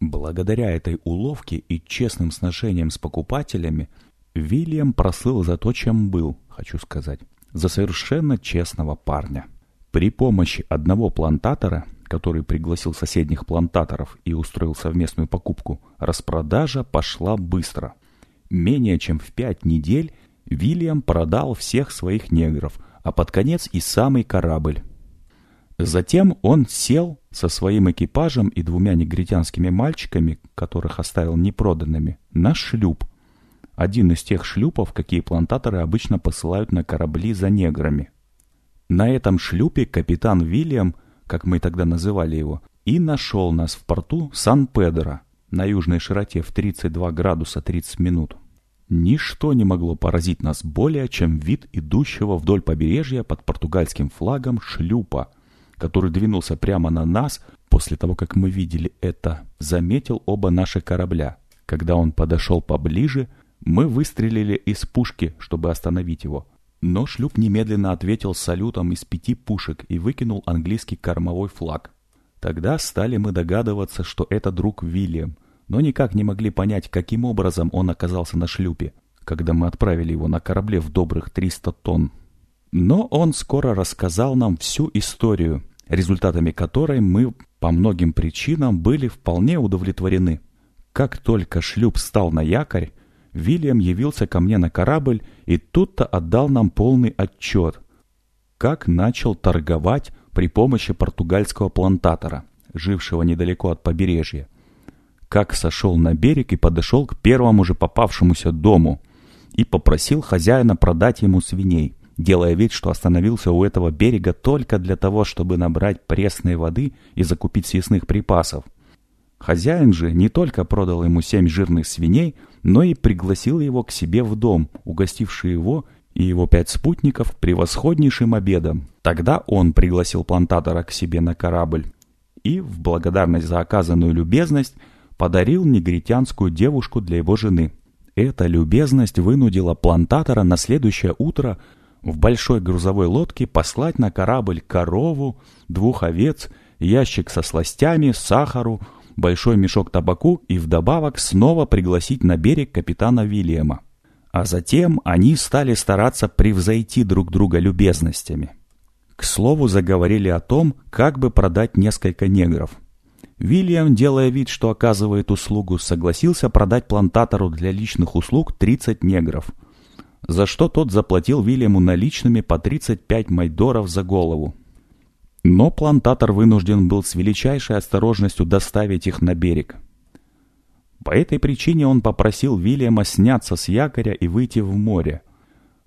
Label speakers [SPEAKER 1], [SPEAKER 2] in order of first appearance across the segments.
[SPEAKER 1] Благодаря этой уловке и честным сношениям с покупателями, Вильям прослыл за то, чем был, хочу сказать, за совершенно честного парня. При помощи одного плантатора, который пригласил соседних плантаторов и устроил совместную покупку, распродажа пошла быстро. Менее чем в пять недель Вильям продал всех своих негров, а под конец и самый корабль. Затем он сел со своим экипажем и двумя негритянскими мальчиками, которых оставил непроданными, на шлюп. Один из тех шлюпов, какие плантаторы обычно посылают на корабли за неграми. На этом шлюпе капитан Вильям, как мы тогда называли его, и нашел нас в порту Сан-Педро на южной широте в 32 градуса 30 минут. Ничто не могло поразить нас более, чем вид идущего вдоль побережья под португальским флагом шлюпа – который двинулся прямо на нас, после того, как мы видели это, заметил оба наши корабля. Когда он подошел поближе, мы выстрелили из пушки, чтобы остановить его. Но шлюп немедленно ответил салютом из пяти пушек и выкинул английский кормовой флаг. Тогда стали мы догадываться, что это друг Вильям, но никак не могли понять, каким образом он оказался на шлюпе, когда мы отправили его на корабле в добрых 300 тонн. Но он скоро рассказал нам всю историю, результатами которой мы по многим причинам были вполне удовлетворены. Как только шлюп стал на якорь, Вильям явился ко мне на корабль и тут-то отдал нам полный отчет, как начал торговать при помощи португальского плантатора, жившего недалеко от побережья, как сошел на берег и подошел к первому же попавшемуся дому и попросил хозяина продать ему свиней делая вид, что остановился у этого берега только для того, чтобы набрать пресной воды и закупить съестных припасов. Хозяин же не только продал ему семь жирных свиней, но и пригласил его к себе в дом, угостивший его и его пять спутников превосходнейшим обедом. Тогда он пригласил плантатора к себе на корабль и, в благодарность за оказанную любезность, подарил негритянскую девушку для его жены. Эта любезность вынудила плантатора на следующее утро в большой грузовой лодке послать на корабль корову, двух овец, ящик со сластями, сахару, большой мешок табаку и вдобавок снова пригласить на берег капитана Вильяма. А затем они стали стараться превзойти друг друга любезностями. К слову, заговорили о том, как бы продать несколько негров. Вильям, делая вид, что оказывает услугу, согласился продать плантатору для личных услуг 30 негров – за что тот заплатил Вильяму наличными по 35 майдоров за голову. Но плантатор вынужден был с величайшей осторожностью доставить их на берег. По этой причине он попросил Вильяма сняться с якоря и выйти в море,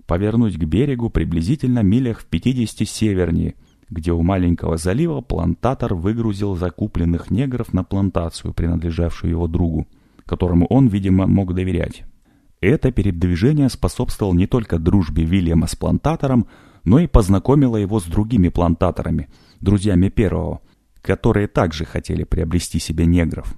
[SPEAKER 1] повернуть к берегу приблизительно милях в 50 севернее, где у маленького залива плантатор выгрузил закупленных негров на плантацию, принадлежавшую его другу, которому он, видимо, мог доверять. Это передвижение способствовало не только дружбе Вильяма с плантатором, но и познакомило его с другими плантаторами, друзьями первого, которые также хотели приобрести себе негров.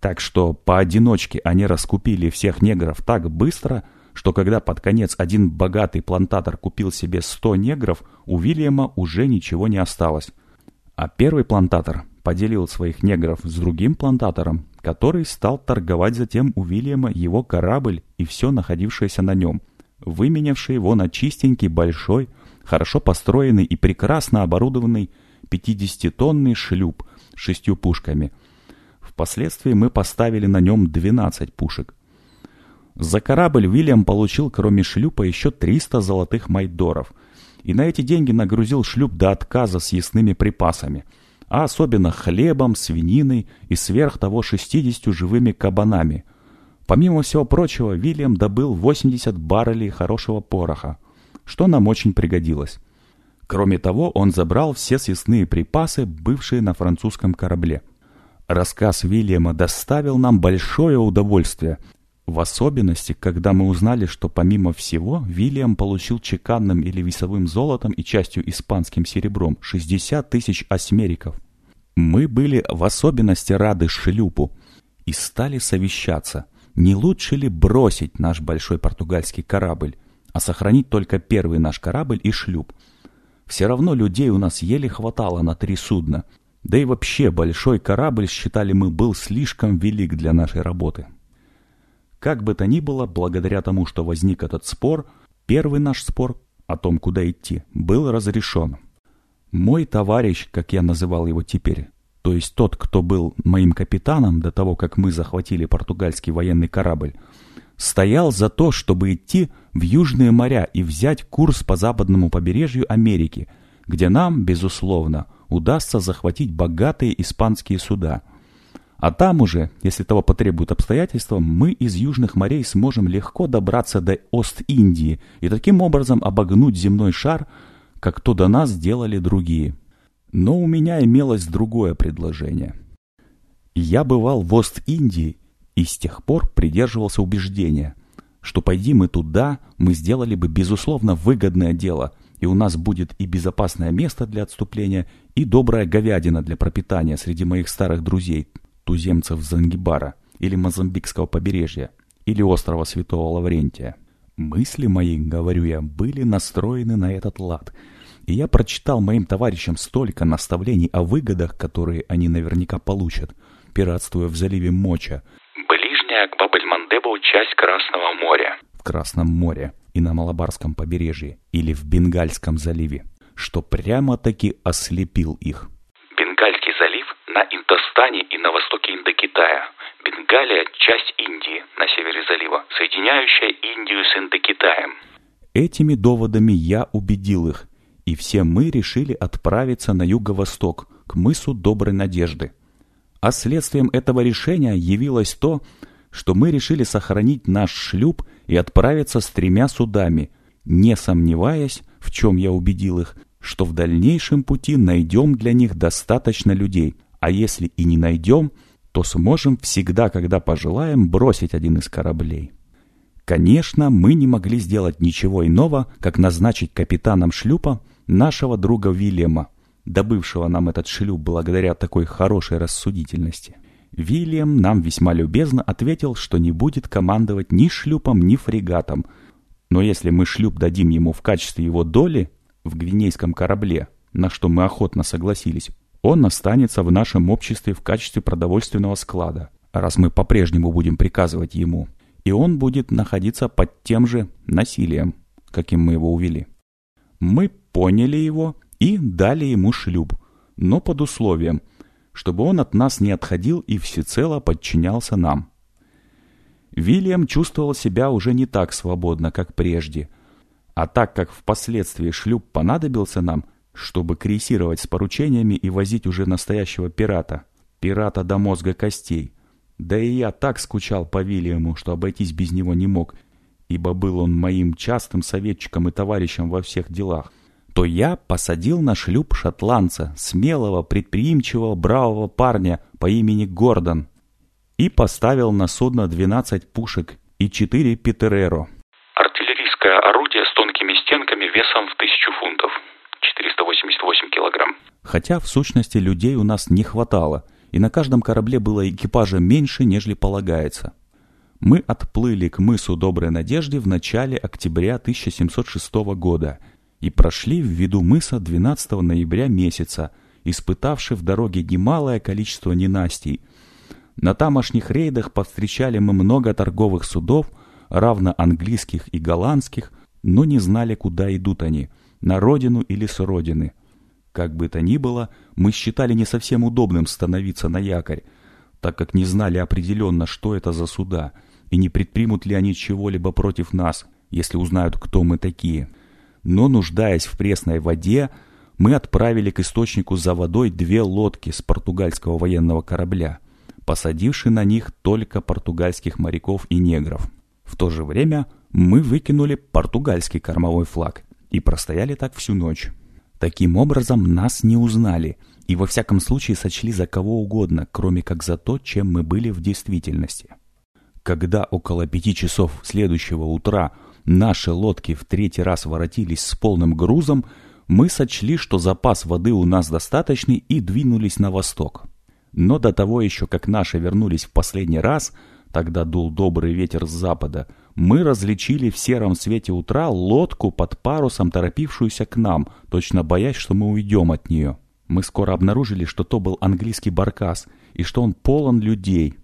[SPEAKER 1] Так что поодиночке они раскупили всех негров так быстро, что когда под конец один богатый плантатор купил себе 100 негров, у Вильяма уже ничего не осталось. А первый плантатор поделил своих негров с другим плантатором, который стал торговать затем у Вильяма его корабль и все находившееся на нем, выменявший его на чистенький, большой, хорошо построенный и прекрасно оборудованный 50-тонный шлюп с шестью пушками. Впоследствии мы поставили на нем 12 пушек. За корабль Вильям получил, кроме шлюпа, еще 300 золотых майдоров, и на эти деньги нагрузил шлюп до отказа с ясными припасами – а особенно хлебом, свининой и сверх того 60 живыми кабанами. Помимо всего прочего, Вильям добыл 80 баррелей хорошего пороха, что нам очень пригодилось. Кроме того, он забрал все съестные припасы, бывшие на французском корабле. Рассказ Вильяма доставил нам большое удовольствие, в особенности, когда мы узнали, что помимо всего, Вильям получил чеканным или весовым золотом и частью испанским серебром 60 тысяч осьмериков. Мы были в особенности рады шлюпу и стали совещаться, не лучше ли бросить наш большой португальский корабль, а сохранить только первый наш корабль и шлюп. Все равно людей у нас еле хватало на три судна, Да и вообще большой корабль, считали мы, был слишком велик для нашей работы. Как бы то ни было, благодаря тому, что возник этот спор, первый наш спор о том, куда идти, был разрешен. Мой товарищ, как я называл его теперь, то есть тот, кто был моим капитаном до того, как мы захватили португальский военный корабль, стоял за то, чтобы идти в южные моря и взять курс по западному побережью Америки, где нам, безусловно, удастся захватить богатые испанские суда. А там уже, если того потребуют обстоятельства, мы из южных морей сможем легко добраться до Ост-Индии и таким образом обогнуть земной шар, как то до нас сделали другие. Но у меня имелось другое предложение. Я бывал в Ост-Индии и с тех пор придерживался убеждения, что пойди мы туда, мы сделали бы безусловно выгодное дело, и у нас будет и безопасное место для отступления, и добрая говядина для пропитания среди моих старых друзей, туземцев Зангибара или Мозамбикского побережья, или острова Святого Лаврентия. Мысли мои, говорю я, были настроены на этот лад, и я прочитал моим товарищам столько наставлений о выгодах, которые они наверняка получат, пиратствуя в заливе Моча,
[SPEAKER 2] ближняя к Бабель-Мандебу часть Красного моря.
[SPEAKER 1] В Красном море и на Малабарском побережье или в Бенгальском заливе, что прямо-таки ослепил их.
[SPEAKER 2] На Индостане и на востоке Индокитая. Бенгалия – часть Индии на севере залива, соединяющая Индию с Индокитаем.
[SPEAKER 1] Этими доводами я убедил их, и все мы решили отправиться на юго-восток, к мысу Доброй Надежды. А следствием этого решения явилось то, что мы решили сохранить наш шлюп и отправиться с тремя судами, не сомневаясь, в чем я убедил их, что в дальнейшем пути найдем для них достаточно людей, а если и не найдем, то сможем всегда, когда пожелаем, бросить один из кораблей. Конечно, мы не могли сделать ничего иного, как назначить капитаном шлюпа нашего друга Вильяма, добывшего нам этот шлюп благодаря такой хорошей рассудительности. Вильям нам весьма любезно ответил, что не будет командовать ни шлюпом, ни фрегатом. Но если мы шлюп дадим ему в качестве его доли в гвинейском корабле, на что мы охотно согласились, он останется в нашем обществе в качестве продовольственного склада, раз мы по-прежнему будем приказывать ему. И он будет находиться под тем же насилием, каким мы его увели. Мы поняли его и дали ему шлюп, но под условием – чтобы он от нас не отходил и всецело подчинялся нам. Вильям чувствовал себя уже не так свободно, как прежде. А так как впоследствии шлюп понадобился нам, чтобы крейсировать с поручениями и возить уже настоящего пирата, пирата до мозга костей, да и я так скучал по Вильяму, что обойтись без него не мог, ибо был он моим частым советчиком и товарищем во всех делах, то я посадил на шлюп шотландца, смелого, предприимчивого, бравого парня по имени Гордон, и поставил на судно 12 пушек и 4 Петереро.
[SPEAKER 2] Артиллерийское орудие с тонкими стенками весом в 1000 фунтов, 488 килограмм.
[SPEAKER 1] Хотя в сущности людей у нас не хватало, и на каждом корабле было экипажа меньше, нежели полагается. Мы отплыли к мысу Доброй Надежды в начале октября 1706 года – и прошли в виду мыса 12 ноября месяца, испытавши в дороге немалое количество ненастий. На тамошних рейдах повстречали мы много торговых судов, равно английских и голландских, но не знали, куда идут они, на родину или с родины. Как бы то ни было, мы считали не совсем удобным становиться на якорь, так как не знали определенно, что это за суда, и не предпримут ли они чего-либо против нас, если узнают, кто мы такие но, нуждаясь в пресной воде, мы отправили к источнику за водой две лодки с португальского военного корабля, посадивши на них только португальских моряков и негров. В то же время мы выкинули португальский кормовой флаг и простояли так всю ночь. Таким образом, нас не узнали и во всяком случае сочли за кого угодно, кроме как за то, чем мы были в действительности. Когда около пяти часов следующего утра наши лодки в третий раз воротились с полным грузом, мы сочли, что запас воды у нас достаточный и двинулись на восток. Но до того еще, как наши вернулись в последний раз, тогда дул добрый ветер с запада, мы различили в сером свете утра лодку под парусом, торопившуюся к нам, точно боясь, что мы уйдем от нее. Мы скоро обнаружили, что то был английский баркас и что он полон людей.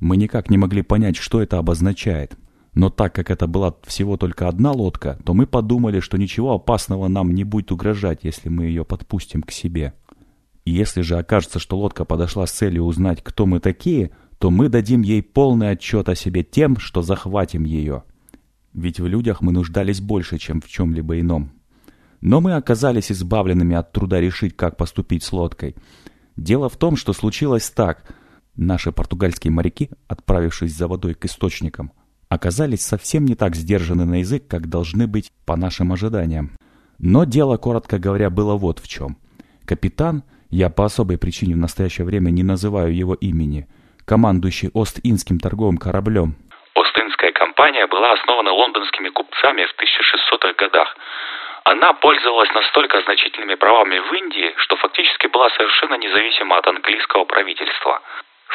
[SPEAKER 1] Мы никак не могли понять, что это обозначает. Но так как это была всего только одна лодка, то мы подумали, что ничего опасного нам не будет угрожать, если мы ее подпустим к себе. И если же окажется, что лодка подошла с целью узнать, кто мы такие, то мы дадим ей полный отчет о себе тем, что захватим ее. Ведь в людях мы нуждались больше, чем в чем-либо ином. Но мы оказались избавленными от труда решить, как поступить с лодкой. Дело в том, что случилось так. Наши португальские моряки, отправившись за водой к источникам, оказались совсем не так сдержаны на язык, как должны быть по нашим ожиданиям. Но дело, коротко говоря, было вот в чем. Капитан, я по особой причине в настоящее время не называю его имени, командующий Ост-Индским торговым кораблем.
[SPEAKER 2] Ост-Индская компания была основана лондонскими купцами в 1600-х годах. Она пользовалась настолько значительными правами в Индии, что фактически была совершенно независима от английского правительства.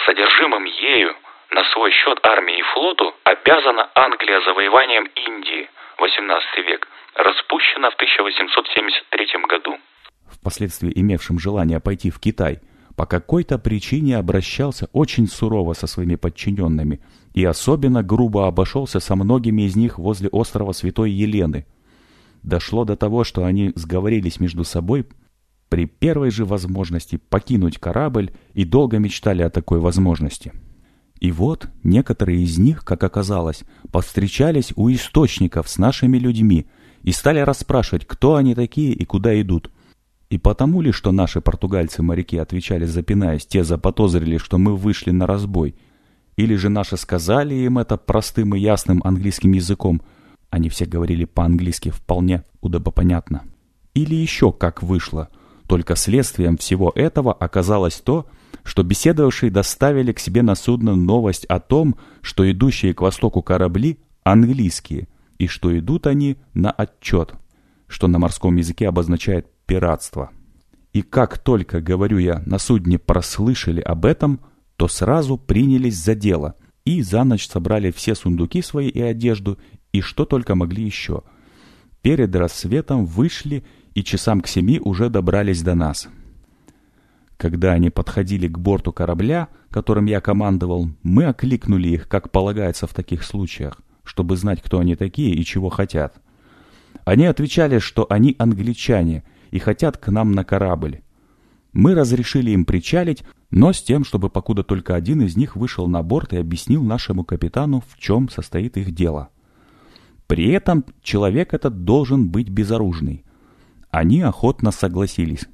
[SPEAKER 2] Содержимым ею на свой счет армии и флоту обязана Англия завоеванием Индии, 18 век, распущена в 1873 году.
[SPEAKER 1] Впоследствии имевшим желание пойти в Китай, по какой-то причине обращался очень сурово со своими подчиненными и особенно грубо обошелся со многими из них возле острова Святой Елены – дошло до того, что они сговорились между собой при первой же возможности покинуть корабль и долго мечтали о такой возможности. И вот некоторые из них, как оказалось, повстречались у источников с нашими людьми и стали расспрашивать, кто они такие и куда идут. И потому ли, что наши португальцы-моряки отвечали запинаясь, те заподозрили, что мы вышли на разбой, или же наши сказали им это простым и ясным английским языком – они все говорили по-английски вполне удобопонятно. Или еще как вышло. Только следствием всего этого оказалось то, что беседовавшие доставили к себе на судно новость о том, что идущие к востоку корабли английские, и что идут они на отчет, что на морском языке обозначает пиратство. И как только, говорю я, на судне прослышали об этом, то сразу принялись за дело и за ночь собрали все сундуки свои и одежду и что только могли еще. Перед рассветом вышли и часам к семи уже добрались до нас. Когда они подходили к борту корабля, которым я командовал, мы окликнули их, как полагается в таких случаях, чтобы знать, кто они такие и чего хотят. Они отвечали, что они англичане и хотят к нам на корабль. Мы разрешили им причалить, но с тем, чтобы покуда только один из них вышел на борт и объяснил нашему капитану, в чем состоит их дело. При этом человек этот должен быть безоружный. Они охотно согласились,